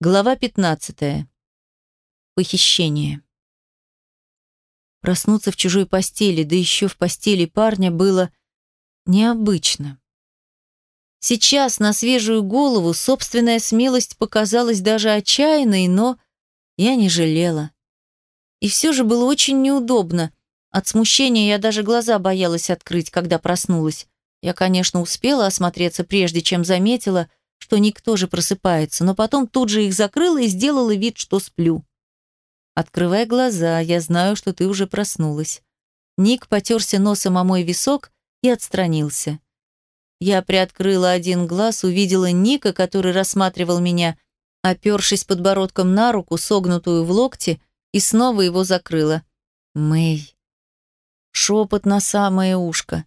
Глава 15. Похищение. Проснуться в чужой постели, да еще в постели парня, было необычно. Сейчас на свежую голову собственная смелость показалась даже отчаянной, но я не жалела. И все же было очень неудобно. От смущения я даже глаза боялась открыть, когда проснулась. Я, конечно, успела осмотреться, прежде чем заметила, что Ник тоже просыпается, но потом тут же их закрыла и сделала вид, что сплю. «Открывай глаза, я знаю, что ты уже проснулась». Ник потерся носом о мой висок и отстранился. Я приоткрыла один глаз, увидела Ника, который рассматривал меня, опершись подбородком на руку, согнутую в локте, и снова его закрыла. «Мэй». Шепот на самое ушко.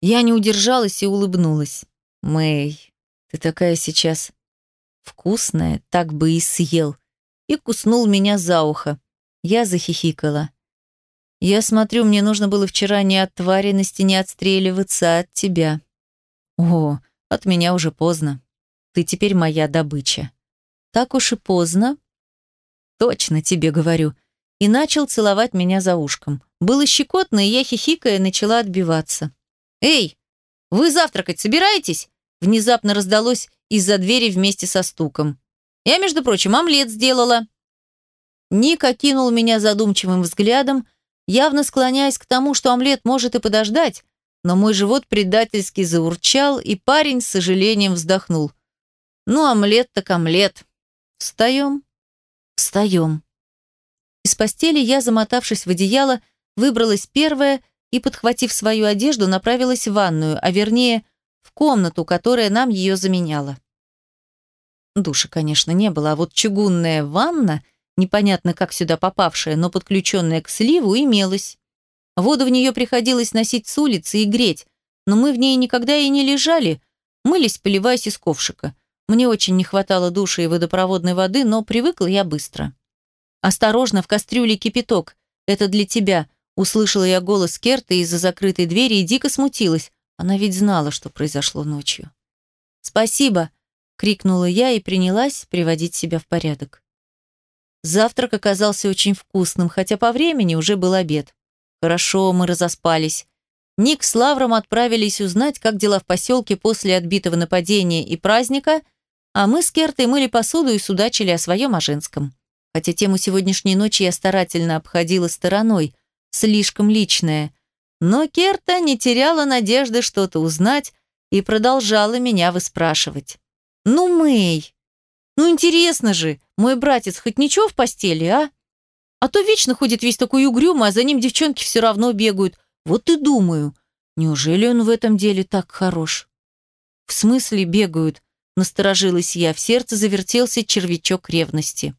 Я не удержалась и улыбнулась. «Мэй, ты такая сейчас вкусная, так бы и съел. И куснул меня за ухо. Я захихикала. Я смотрю, мне нужно было вчера не от твариности не отстреливаться, а от тебя. О, от меня уже поздно. Ты теперь моя добыча. Так уж и поздно. Точно тебе говорю. И начал целовать меня за ушком. Было щекотно, и я, хихикая, начала отбиваться. «Эй, вы завтракать собираетесь?» Внезапно раздалось из-за двери вместе со стуком. Я, между прочим, омлет сделала. Ник окинул меня задумчивым взглядом, явно склоняясь к тому, что омлет может и подождать, но мой живот предательски заурчал, и парень с сожалением вздохнул. «Ну, омлет так омлет. Встаем?» «Встаем». Из постели я, замотавшись в одеяло, выбралась первая и, подхватив свою одежду, направилась в ванную, а вернее, в комнату, которая нам ее заменяла. Душа, конечно, не было, а вот чугунная ванна, непонятно как сюда попавшая, но подключенная к сливу, имелась. Воду в нее приходилось носить с улицы и греть, но мы в ней никогда и не лежали, мылись, поливаясь из ковшика. Мне очень не хватало душа и водопроводной воды, но привыкла я быстро. «Осторожно, в кастрюле кипяток. Это для тебя», — услышала я голос Керта из-за закрытой двери и дико смутилась. Она ведь знала, что произошло ночью. «Спасибо!» — крикнула я и принялась приводить себя в порядок. Завтрак оказался очень вкусным, хотя по времени уже был обед. Хорошо, мы разоспались. Ник с Лавром отправились узнать, как дела в поселке после отбитого нападения и праздника, а мы с Кертой мыли посуду и судачили о своем о женском. Хотя тему сегодняшней ночи я старательно обходила стороной, слишком личная, но Керта не теряла надежды что-то узнать и продолжала меня выспрашивать. «Ну, Мэй, ну интересно же, мой братец хоть ничего в постели, а? А то вечно ходит весь такой угрюмый, а за ним девчонки все равно бегают. Вот и думаю, неужели он в этом деле так хорош?» «В смысле бегают?» – насторожилась я, в сердце завертелся червячок ревности.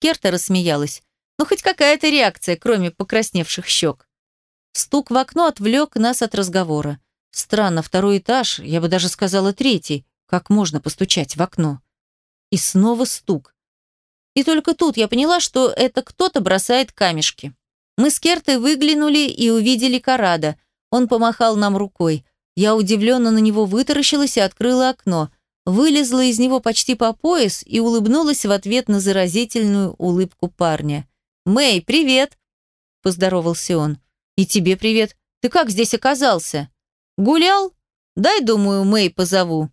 Керта рассмеялась. «Ну, хоть какая-то реакция, кроме покрасневших щек». Стук в окно отвлек нас от разговора. Странно, второй этаж, я бы даже сказала третий. Как можно постучать в окно? И снова стук. И только тут я поняла, что это кто-то бросает камешки. Мы с Кертой выглянули и увидели Карада. Он помахал нам рукой. Я удивленно на него вытаращилась и открыла окно. Вылезла из него почти по пояс и улыбнулась в ответ на заразительную улыбку парня. «Мэй, привет!» – поздоровался он. «И тебе привет. Ты как здесь оказался? Гулял? Дай, думаю, Мэй позову».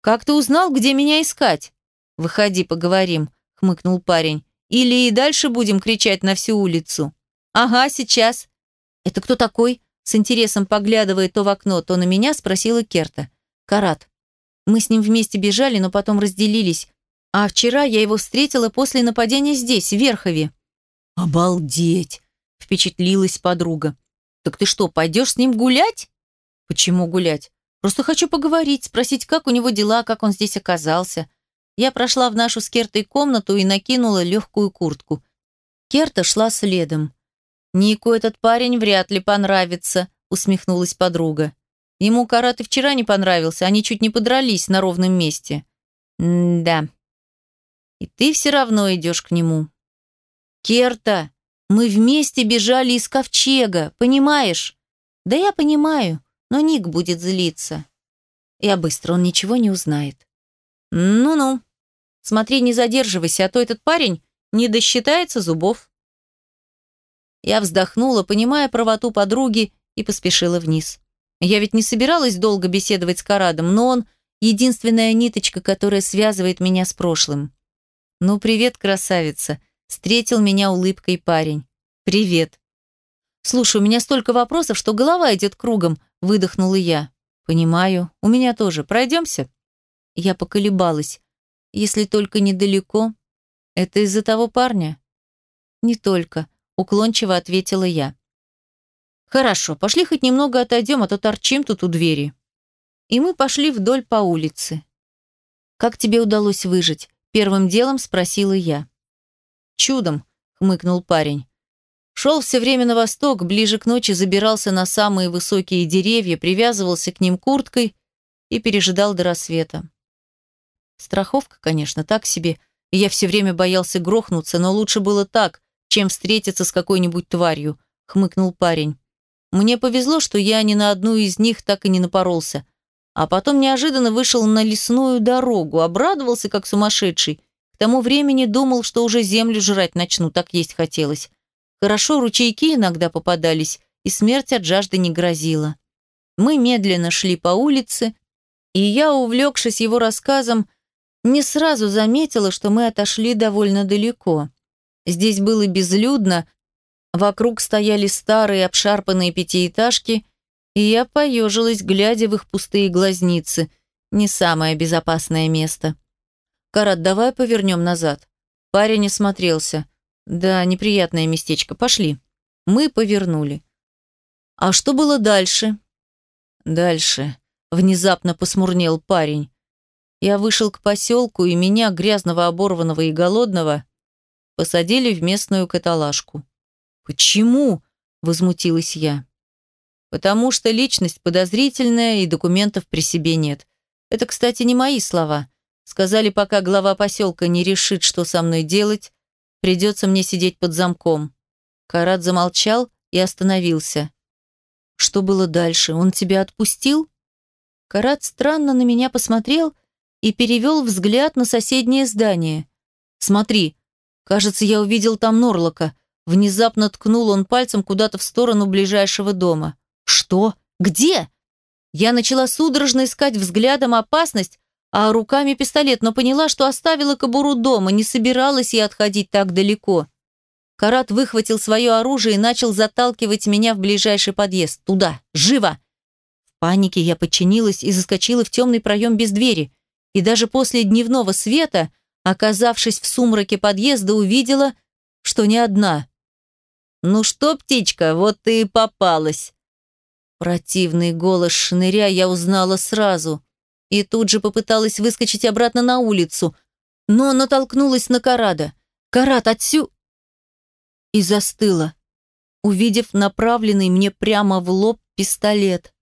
«Как ты узнал, где меня искать?» «Выходи, поговорим», — хмыкнул парень. «Или и дальше будем кричать на всю улицу?» «Ага, сейчас». «Это кто такой?» С интересом поглядывая то в окно, то на меня, спросила Керта. «Карат. Мы с ним вместе бежали, но потом разделились. А вчера я его встретила после нападения здесь, в Верхове». «Обалдеть!» Впечатлилась подруга. «Так ты что, пойдешь с ним гулять?» «Почему гулять? Просто хочу поговорить, спросить, как у него дела, как он здесь оказался». Я прошла в нашу с Кертой комнату и накинула легкую куртку. Керта шла следом. «Нику этот парень вряд ли понравится», усмехнулась подруга. Ему Карат и вчера не понравился, они чуть не подрались на ровном месте. М-да. И ты все равно идешь к нему. Керта, мы вместе бежали из ковчега, понимаешь? Да я понимаю, но Ник будет злиться. Я быстро, он ничего не узнает. Ну-ну. Смотри, не задерживайся, а то этот парень не досчитается зубов. Я вздохнула, понимая правоту подруги, и поспешила вниз. Я ведь не собиралась долго беседовать с Карадом, но он — единственная ниточка, которая связывает меня с прошлым. «Ну, привет, красавица!» — встретил меня улыбкой парень. «Привет!» «Слушай, у меня столько вопросов, что голова идет кругом», — выдохнула я. «Понимаю. У меня тоже. Пройдемся?» Я поколебалась. «Если только недалеко. Это из-за того парня?» «Не только», — уклончиво ответила я. «Хорошо, пошли хоть немного отойдем, а то торчим тут у двери». И мы пошли вдоль по улице. «Как тебе удалось выжить?» — первым делом спросила я. «Чудом», — хмыкнул парень. Шел все время на восток, ближе к ночи забирался на самые высокие деревья, привязывался к ним курткой и пережидал до рассвета. Страховка, конечно, так себе, я все время боялся грохнуться, но лучше было так, чем встретиться с какой-нибудь тварью, хмыкнул парень. Мне повезло, что я ни на одну из них так и не напоролся. А потом неожиданно вышел на лесную дорогу, обрадовался как сумасшедший. К тому времени думал, что уже землю жрать начну, так есть хотелось. Хорошо, ручейки иногда попадались, и смерть от жажды не грозила. Мы медленно шли по улице, и я, увлекшись его рассказом, не сразу заметила, что мы отошли довольно далеко. Здесь было безлюдно, Вокруг стояли старые обшарпанные пятиэтажки, и я поежилась, глядя в их пустые глазницы. Не самое безопасное место. «Карат, давай повернем назад». Парень осмотрелся. «Да, неприятное местечко. Пошли». Мы повернули. «А что было дальше?» «Дальше», — внезапно посмурнел парень. Я вышел к поселку, и меня, грязного, оборванного и голодного, посадили в местную каталажку. «Почему?» – возмутилась я. «Потому что личность подозрительная и документов при себе нет. Это, кстати, не мои слова. Сказали, пока глава поселка не решит, что со мной делать, придется мне сидеть под замком». Карат замолчал и остановился. «Что было дальше? Он тебя отпустил?» Карат странно на меня посмотрел и перевел взгляд на соседнее здание. «Смотри, кажется, я увидел там Норлока. Внезапно ткнул он пальцем куда-то в сторону ближайшего дома. «Что? Где?» Я начала судорожно искать взглядом опасность, а руками пистолет, но поняла, что оставила кобуру дома, не собиралась я отходить так далеко. Карат выхватил свое оружие и начал заталкивать меня в ближайший подъезд. Туда! Живо! В панике я подчинилась и заскочила в темный проем без двери. И даже после дневного света, оказавшись в сумраке подъезда, увидела, что не одна. «Ну что, птичка, вот ты и попалась!» Противный голос шныря я узнала сразу и тут же попыталась выскочить обратно на улицу, но натолкнулась на Карада. «Карат, отсю...» И застыла, увидев направленный мне прямо в лоб пистолет.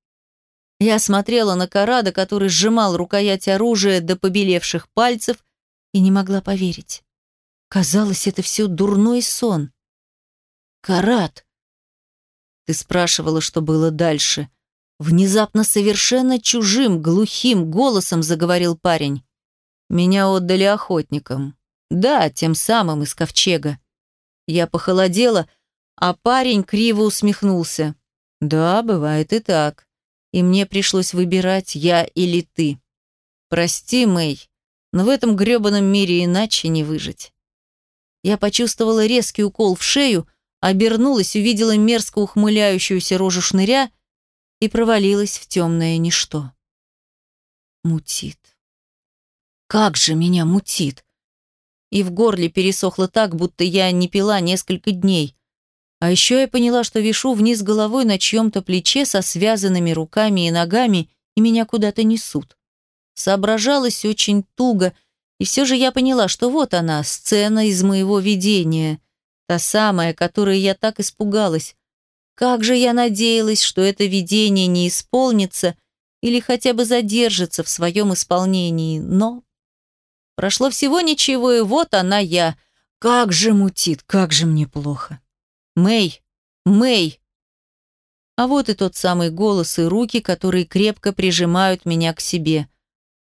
Я смотрела на Карада, который сжимал рукоять оружия до побелевших пальцев, и не могла поверить. Казалось, это все дурной сон. Карат. Ты спрашивала, что было дальше. Внезапно совершенно чужим, глухим голосом заговорил парень. Меня отдали охотникам. Да, тем самым из ковчега. Я похолодела, а парень криво усмехнулся. Да, бывает и так. И мне пришлось выбирать, я или ты. Прости, Мэй, но в этом грёбаном мире иначе не выжить. Я почувствовала резкий укол в шею, обернулась, увидела мерзко ухмыляющуюся рожу шныря и провалилась в темное ничто. Мутит. Как же меня мутит! И в горле пересохло так, будто я не пила несколько дней. А еще я поняла, что вишу вниз головой на чьем-то плече со связанными руками и ногами, и меня куда-то несут. Соображалась очень туго, и все же я поняла, что вот она, сцена из моего видения — Та самая, которой я так испугалась. Как же я надеялась, что это видение не исполнится или хотя бы задержится в своем исполнении, но... Прошло всего ничего, и вот она я. Как же мутит, как же мне плохо. Мэй, Мэй. А вот и тот самый голос и руки, которые крепко прижимают меня к себе.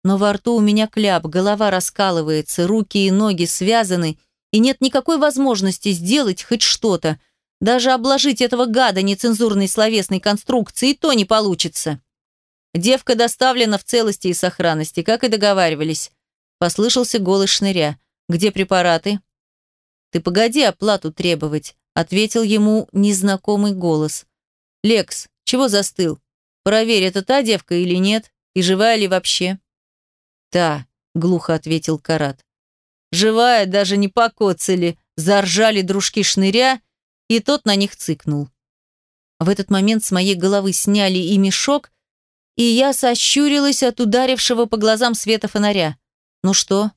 Но во рту у меня кляп, голова раскалывается, руки и ноги связаны, и нет никакой возможности сделать хоть что-то. Даже обложить этого гада нецензурной словесной конструкцией то не получится. Девка доставлена в целости и сохранности, как и договаривались. Послышался голос шныря. «Где препараты?» «Ты погоди оплату требовать», — ответил ему незнакомый голос. «Лекс, чего застыл? Проверь, это та девка или нет, и живая ли вообще?» «Та», — глухо ответил Карат. «Живая, даже не покоцали», — заржали дружки шныря, и тот на них цыкнул. В этот момент с моей головы сняли и мешок, и я сощурилась от ударившего по глазам света фонаря. Ну что?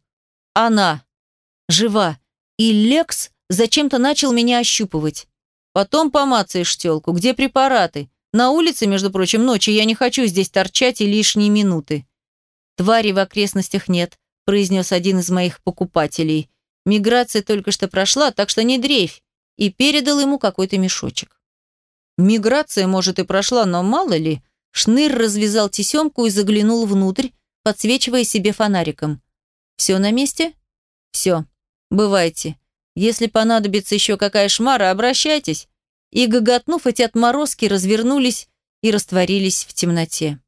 Она. Жива. И Лекс зачем-то начал меня ощупывать. Потом помацаешь телку. Где препараты? На улице, между прочим, ночью я не хочу здесь торчать и лишние минуты. Твари в окрестностях нет, произнес один из моих покупателей. Миграция только что прошла, так что не дрейфь. И передал ему какой-то мешочек. Миграция, может, и прошла, но мало ли. Шныр развязал тесемку и заглянул внутрь, подсвечивая себе фонариком. «Все на месте?» «Все. Бывайте. Если понадобится еще какая шмара, обращайтесь». И, гоготнув, эти отморозки развернулись и растворились в темноте.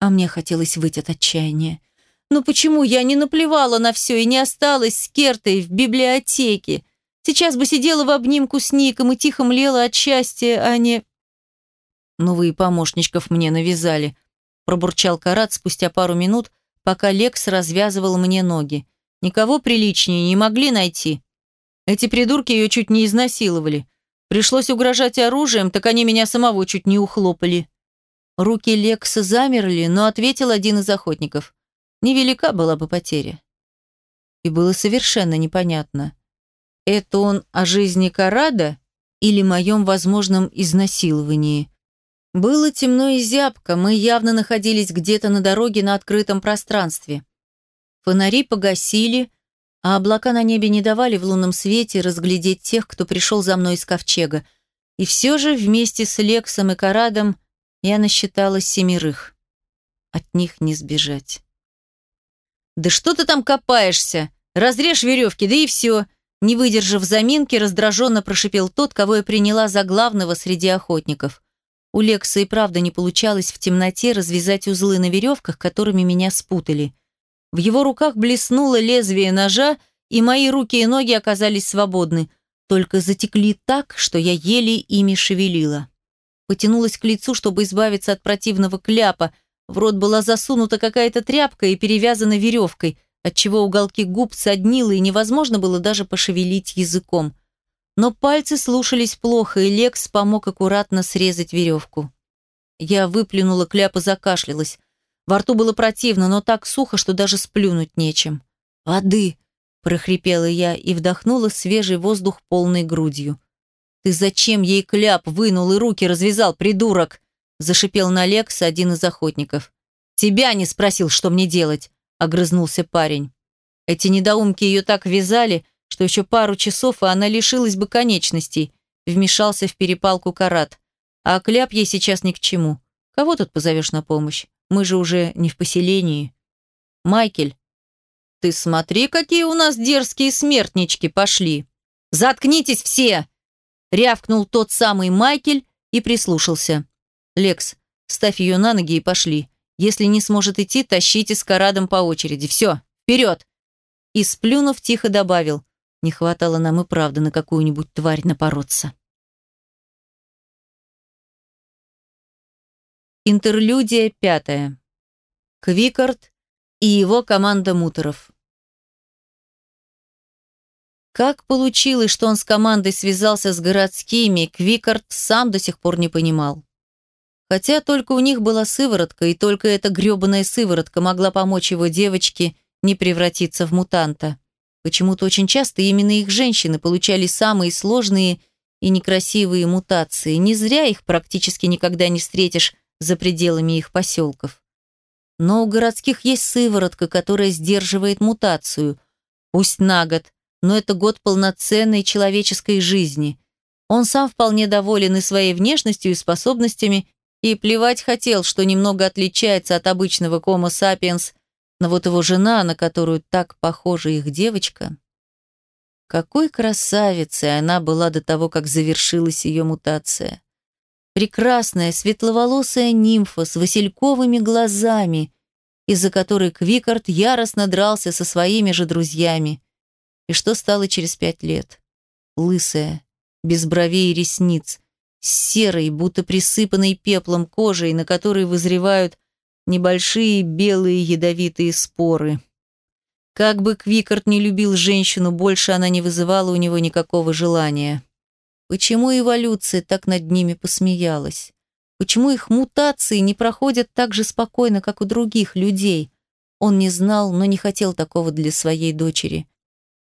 А мне хотелось выйти от отчаяния. Ну почему я не наплевала на все и не осталась с Кертой в библиотеке? Сейчас бы сидела в обнимку с Ником и тихо млела от счастья, а не... Новые помощничков мне навязали. Пробурчал Карат спустя пару минут, пока Лекс развязывал мне ноги. Никого приличнее не могли найти. Эти придурки ее чуть не изнасиловали. Пришлось угрожать оружием, так они меня самого чуть не ухлопали. Руки Лекса замерли, но ответил один из охотников. Невелика была бы потеря. И было совершенно непонятно. Это он о жизни Карада или моем возможном изнасиловании? Было темно и зябко, мы явно находились где-то на дороге на открытом пространстве. Фонари погасили, а облака на небе не давали в лунном свете разглядеть тех, кто пришел за мной из ковчега. И все же вместе с Лексом и Карадом я насчитала семерых. От них не сбежать. «Да что ты там копаешься? Разрежь веревки, да и все!» Не выдержав заминки, раздраженно прошипел тот, кого я приняла за главного среди охотников. У Лекса и правда не получалось в темноте развязать узлы на веревках, которыми меня спутали. В его руках блеснуло лезвие ножа, и мои руки и ноги оказались свободны, только затекли так, что я еле ими шевелила. Потянулась к лицу, чтобы избавиться от противного кляпа, в рот была засунута какая-то тряпка и перевязана веревкой, отчего уголки губ соднило и невозможно было даже пошевелить языком. Но пальцы слушались плохо, и Лекс помог аккуратно срезать веревку. Я выплюнула кляп и закашлялась. Во рту было противно, но так сухо, что даже сплюнуть нечем. «Воды!» – прохрипела я и вдохнула свежий воздух полной грудью. «Ты зачем ей кляп вынул и руки развязал, придурок?» – зашипел на Лекс один из охотников. «Тебя не спросил, что мне делать!» – огрызнулся парень. Эти недоумки ее так вязали, что еще пару часов, и она лишилась бы конечностей, вмешался в перепалку Карат. А кляп ей сейчас ни к чему. Кого тут позовешь на помощь? Мы же уже не в поселении. Майкель, ты смотри, какие у нас дерзкие смертнички пошли. Заткнитесь все! Рявкнул тот самый Майкель и прислушался. Лекс, ставь ее на ноги и пошли. Если не сможет идти, тащите с Карадом по очереди. Все, вперед! И сплюнув, тихо добавил. Не хватало нам и правда на какую-нибудь тварь напороться. Интерлюдия пятая. Квикард и его команда муторов. Как получилось, что он с командой связался с городскими, Квикард сам до сих пор не понимал. Хотя только у них была сыворотка, и только эта грёбаная сыворотка могла помочь его девочке не превратиться в мутанта. Почему-то очень часто именно их женщины получали самые сложные и некрасивые мутации. Не зря их практически никогда не встретишь за пределами их поселков. Но у городских есть сыворотка, которая сдерживает мутацию. Пусть на год, но это год полноценной человеческой жизни. Он сам вполне доволен и своей внешностью, и способностями, и плевать хотел, что немного отличается от обычного Homo sapiens Но вот его жена, на которую так похожа их девочка, какой красавицей она была до того, как завершилась ее мутация. Прекрасная, светловолосая нимфа с васильковыми глазами, из-за которой Квикард яростно дрался со своими же друзьями. И что стало через пять лет? Лысая, без бровей и ресниц, серой, будто присыпанной пеплом кожей, на которой вызревают небольшие белые ядовитые споры. Как бы Квикард не любил женщину, больше она не вызывала у него никакого желания. Почему эволюция так над ними посмеялась? Почему их мутации не проходят так же спокойно, как у других людей? Он не знал, но не хотел такого для своей дочери.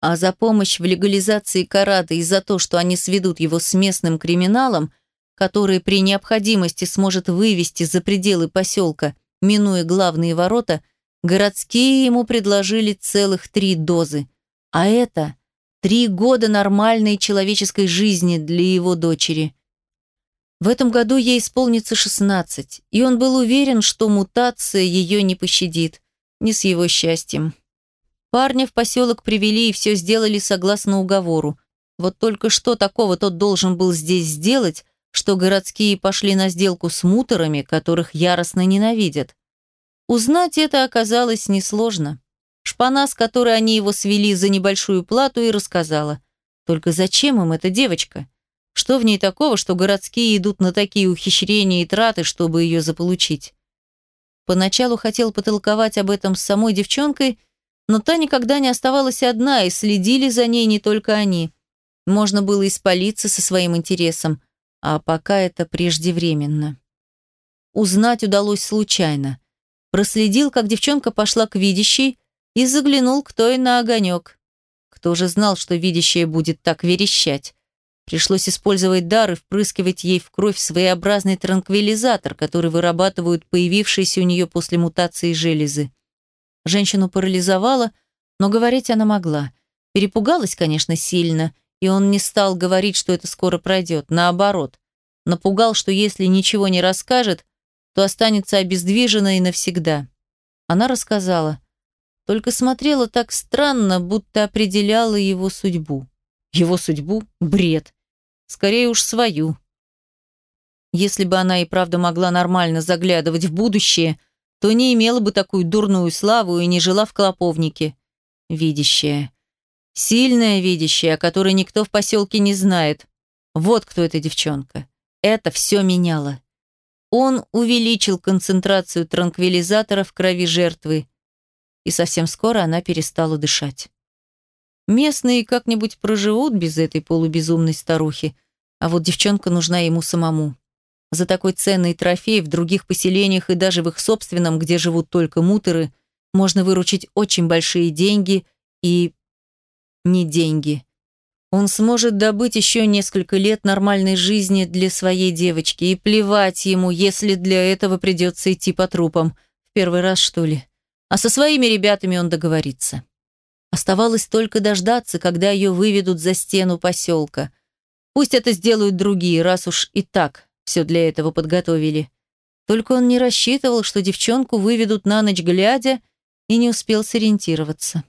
А за помощь в легализации карата и за то, что они сведут его с местным криминалом, который при необходимости сможет вывести за пределы поселка, минуя главные ворота, городские ему предложили целых три дозы. А это три года нормальной человеческой жизни для его дочери. В этом году ей исполнится 16, и он был уверен, что мутация ее не пощадит, не с его счастьем. Парня в поселок привели и все сделали согласно уговору. Вот только что такого тот должен был здесь сделать, что городские пошли на сделку с муторами, которых яростно ненавидят. Узнать это оказалось несложно. Шпана, с которой они его свели за небольшую плату, и рассказала. Только зачем им эта девочка? Что в ней такого, что городские идут на такие ухищрения и траты, чтобы ее заполучить? Поначалу хотел потолковать об этом с самой девчонкой, но та никогда не оставалась одна, и следили за ней не только они. Можно было испалиться со своим интересом, а пока это преждевременно. Узнать удалось случайно. Проследил, как девчонка пошла к видящей и заглянул к той на огонек. Кто же знал, что видящая будет так верещать? Пришлось использовать дар и впрыскивать ей в кровь своеобразный транквилизатор, который вырабатывают появившиеся у нее после мутации железы. Женщину парализовало, но говорить она могла. Перепугалась, конечно, сильно, и он не стал говорить, что это скоро пройдет. Наоборот, напугал, что если ничего не расскажет, то останется обездвижена и навсегда. Она рассказала. Только смотрела так странно, будто определяла его судьбу. Его судьбу? Бред. Скорее уж свою. Если бы она и правда могла нормально заглядывать в будущее, то не имела бы такую дурную славу и не жила в клоповнике. Видящая. Сильная видящая, о которой никто в поселке не знает. Вот кто эта девчонка. Это все меняло. Он увеличил концентрацию транквилизатора в крови жертвы, и совсем скоро она перестала дышать. Местные как-нибудь проживут без этой полубезумной старухи, а вот девчонка нужна ему самому. За такой ценный трофей в других поселениях и даже в их собственном, где живут только мутеры, можно выручить очень большие деньги и... не деньги. Он сможет добыть еще несколько лет нормальной жизни для своей девочки, и плевать ему, если для этого придется идти по трупам. В первый раз, что ли. А со своими ребятами он договорится. Оставалось только дождаться, когда ее выведут за стену поселка. Пусть это сделают другие, раз уж и так все для этого подготовили. Только он не рассчитывал, что девчонку выведут на ночь глядя, и не успел сориентироваться.